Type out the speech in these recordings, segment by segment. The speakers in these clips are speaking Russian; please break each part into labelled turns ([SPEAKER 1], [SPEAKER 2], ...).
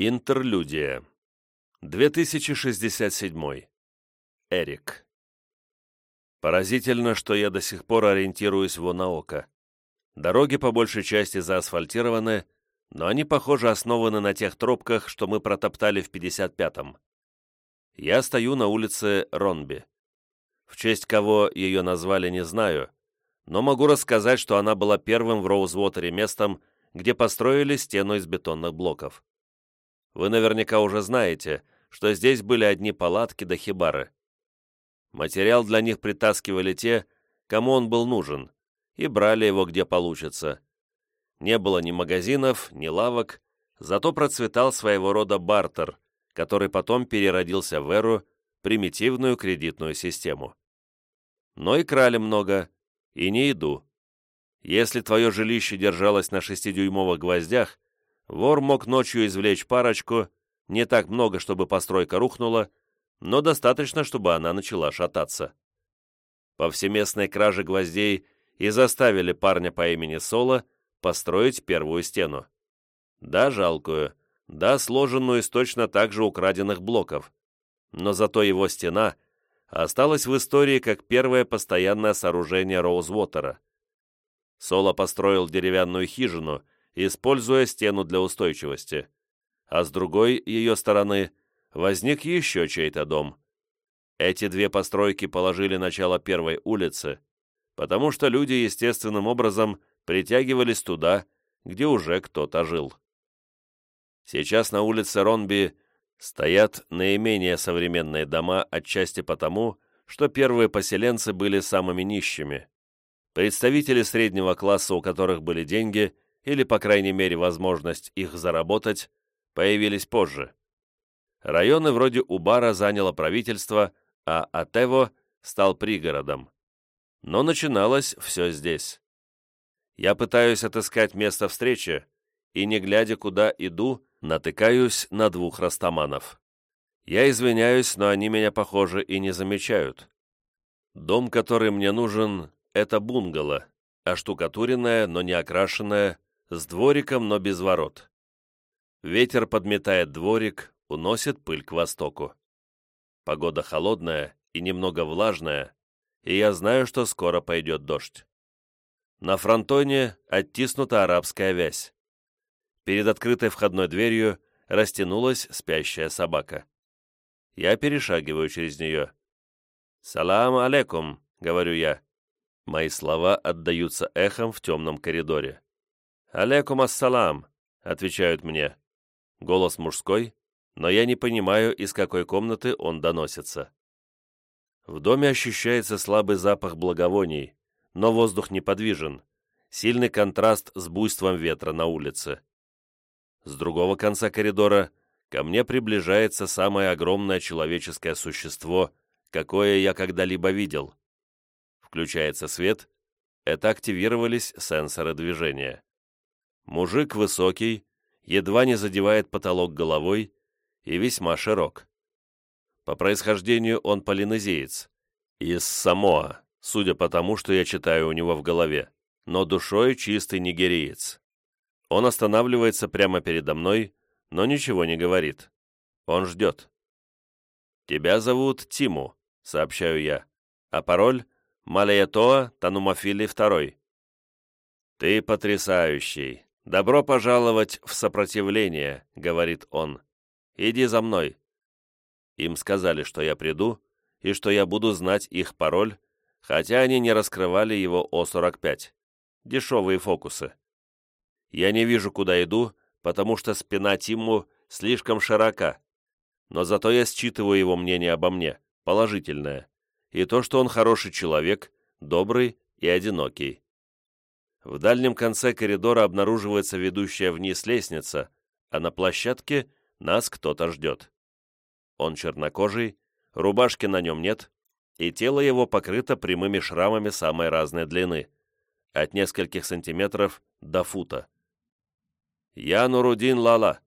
[SPEAKER 1] Интерлюдия. 2067. Эрик. Поразительно, что я до сих пор ориентируюсь в око. Дороги по большей части заасфальтированы, но они, похоже, основаны на тех тропках, что мы протоптали в 55-м. Я стою на улице Ронби. В честь кого ее назвали, не знаю, но могу рассказать, что она была первым в Роузвотере местом, где построили стену из бетонных блоков. Вы наверняка уже знаете, что здесь были одни палатки да хибары. Материал для них притаскивали те, кому он был нужен, и брали его где получится. Не было ни магазинов, ни лавок, зато процветал своего рода бартер, который потом переродился в эру, примитивную кредитную систему. Но и крали много, и не еду. Если твое жилище держалось на шестидюймовых гвоздях, Вор мог ночью извлечь парочку, не так много, чтобы постройка рухнула, но достаточно, чтобы она начала шататься. Повсеместной краже гвоздей и заставили парня по имени Соло построить первую стену. Да, жалкую, да, сложенную из точно так же украденных блоков. Но зато его стена осталась в истории как первое постоянное сооружение Роузвотера. Соло построил деревянную хижину — используя стену для устойчивости, а с другой ее стороны возник еще чей-то дом. Эти две постройки положили начало первой улицы, потому что люди естественным образом притягивались туда, где уже кто-то жил. Сейчас на улице Ронби стоят наименее современные дома отчасти потому, что первые поселенцы были самыми нищими. Представители среднего класса, у которых были деньги – или, по крайней мере, возможность их заработать, появились позже. Районы вроде Убара заняло правительство, а Атево стал пригородом. Но начиналось все здесь. Я пытаюсь отыскать место встречи, и, не глядя, куда иду, натыкаюсь на двух растаманов. Я извиняюсь, но они меня, похоже, и не замечают. Дом, который мне нужен, — это бунгало, оштукатуренное, но не окрашенное, с двориком, но без ворот. Ветер подметает дворик, уносит пыль к востоку. Погода холодная и немного влажная, и я знаю, что скоро пойдет дождь. На фронтоне оттиснута арабская вязь. Перед открытой входной дверью растянулась спящая собака. Я перешагиваю через нее. «Салам алейкум», — говорю я. Мои слова отдаются эхом в темном коридоре. «Алейкум ассалам», — отвечают мне. Голос мужской, но я не понимаю, из какой комнаты он доносится. В доме ощущается слабый запах благовоний, но воздух неподвижен. Сильный контраст с буйством ветра на улице. С другого конца коридора ко мне приближается самое огромное человеческое существо, какое я когда-либо видел. Включается свет, это активировались сенсоры движения. Мужик высокий, едва не задевает потолок головой и весьма широк. По происхождению он полинезиец, из Самоа, судя по тому, что я читаю у него в голове, но душой чистый нигериец. Он останавливается прямо передо мной, но ничего не говорит. Он ждет. «Тебя зовут Тиму», — сообщаю я, а пароль — Малаятоа Танумафили II. «Ты потрясающий», «Добро пожаловать в сопротивление», — говорит он. «Иди за мной». Им сказали, что я приду, и что я буду знать их пароль, хотя они не раскрывали его О-45. Дешевые фокусы. Я не вижу, куда иду, потому что спина Тимму слишком широка. Но зато я считываю его мнение обо мне, положительное, и то, что он хороший человек, добрый и одинокий. В дальнем конце коридора обнаруживается ведущая вниз лестница, а на площадке нас кто-то ждет. Он чернокожий, рубашки на нем нет, и тело его покрыто прямыми шрамами самой разной длины, от нескольких сантиметров до фута. «Я Нурудин Лала.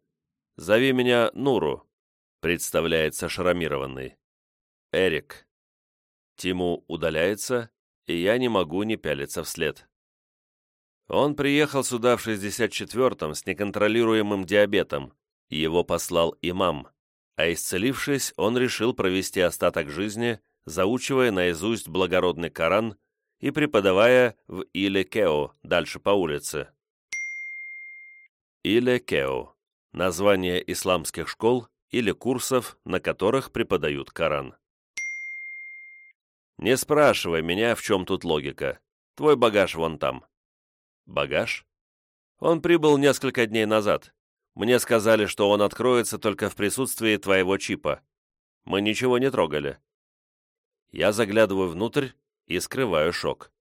[SPEAKER 1] Зови меня Нуру», — представляется шрамированный. «Эрик». Тиму удаляется, и я не могу не пялиться вслед. Он приехал сюда в 64-м с неконтролируемым диабетом, Его послал имам, а исцелившись, он решил провести остаток жизни, заучивая наизусть благородный Коран и преподавая в Иле-Кео, дальше по улице. Иле-Кео – название исламских школ или курсов, на которых преподают Коран. «Не спрашивай меня, в чем тут логика. Твой багаж вон там». «Багаж?» «Он прибыл несколько дней назад. Мне сказали, что он откроется только в присутствии твоего чипа. Мы ничего не трогали». Я заглядываю внутрь и скрываю шок.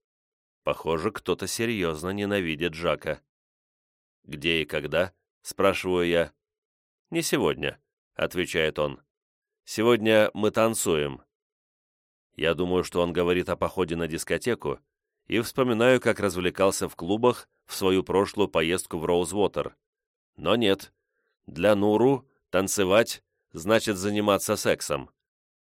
[SPEAKER 1] Похоже, кто-то серьезно ненавидит Жака. «Где и когда?» — спрашиваю я. «Не сегодня», — отвечает он. «Сегодня мы танцуем». Я думаю, что он говорит о походе на дискотеку, и вспоминаю, как развлекался в клубах в свою прошлую поездку в Роузвотер. Но нет. Для Нуру танцевать значит заниматься сексом.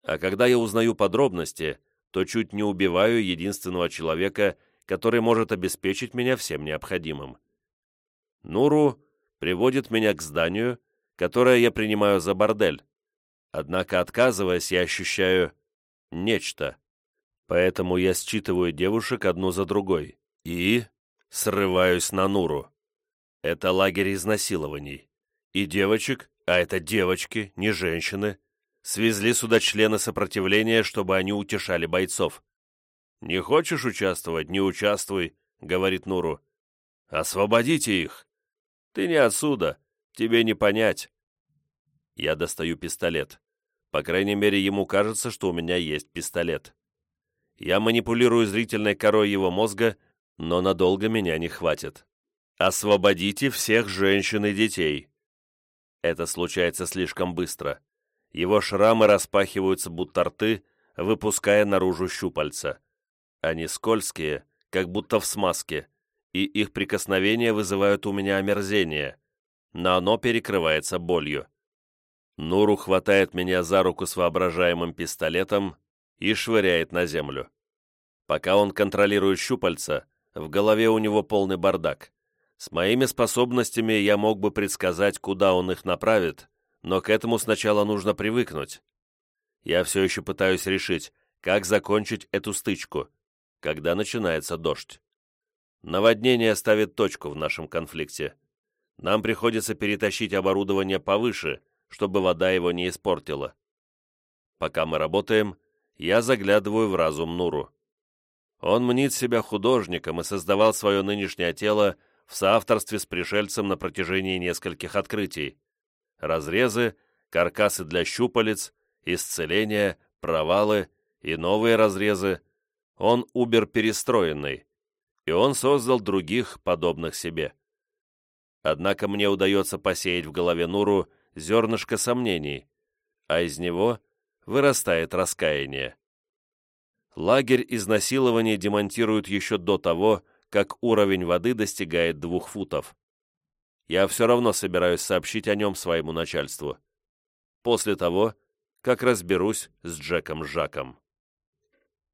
[SPEAKER 1] А когда я узнаю подробности, то чуть не убиваю единственного человека, который может обеспечить меня всем необходимым. Нуру приводит меня к зданию, которое я принимаю за бордель. Однако, отказываясь, я ощущаю нечто. Поэтому я считываю девушек одну за другой и срываюсь на Нуру. Это лагерь изнасилований. И девочек, а это девочки, не женщины, свезли сюда члены сопротивления, чтобы они утешали бойцов. «Не хочешь участвовать? Не участвуй», — говорит Нуру. «Освободите их!» «Ты не отсюда, тебе не понять». Я достаю пистолет. По крайней мере, ему кажется, что у меня есть пистолет. Я манипулирую зрительной корой его мозга, но надолго меня не хватит. «Освободите всех женщин и детей!» Это случается слишком быстро. Его шрамы распахиваются, будто рты, выпуская наружу щупальца. Они скользкие, как будто в смазке, и их прикосновения вызывают у меня омерзение, но оно перекрывается болью. Нуру хватает меня за руку с воображаемым пистолетом и швыряет на землю. Пока он контролирует щупальца, в голове у него полный бардак. С моими способностями я мог бы предсказать, куда он их направит, но к этому сначала нужно привыкнуть. Я все еще пытаюсь решить, как закончить эту стычку, когда начинается дождь. Наводнение ставит точку в нашем конфликте. Нам приходится перетащить оборудование повыше, чтобы вода его не испортила. Пока мы работаем, я заглядываю в разум Нуру. Он мнит себя художником и создавал свое нынешнее тело в соавторстве с пришельцем на протяжении нескольких открытий. Разрезы, каркасы для щупалец, исцеления, провалы и новые разрезы. Он убер-перестроенный, и он создал других, подобных себе. Однако мне удается посеять в голове Нуру зернышко сомнений, а из него вырастает раскаяние. Лагерь изнасилования демонтируют еще до того, как уровень воды достигает двух футов. Я все равно собираюсь сообщить о нем своему начальству. После того, как разберусь с Джеком Жаком.